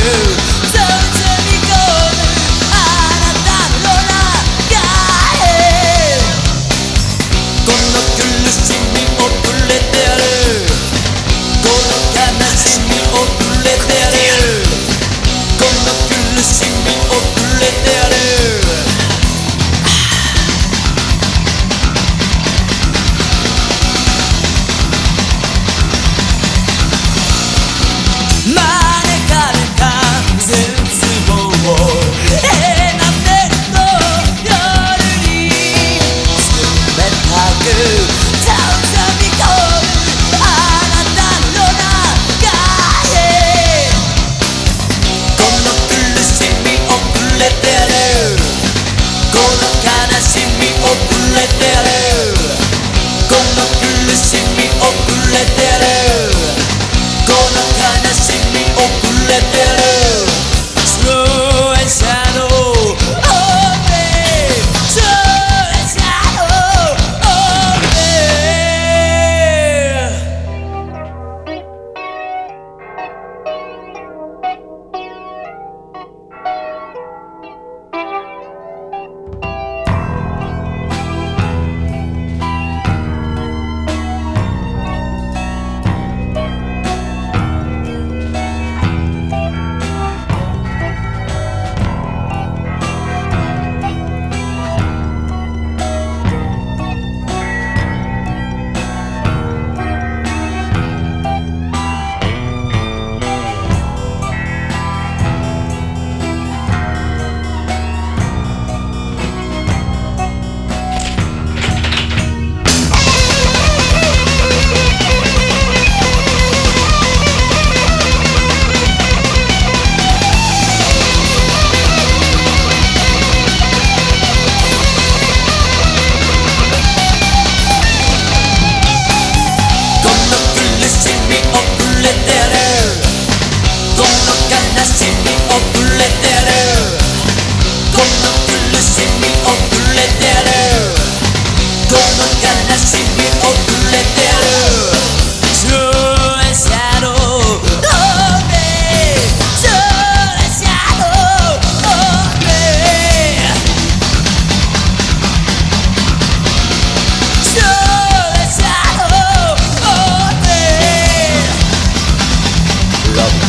do 遅れてるこの Nasimi o gülleleri Donun gülüsimi o gülleleri Donun gelnesimi o gülleleri Solo è stato Love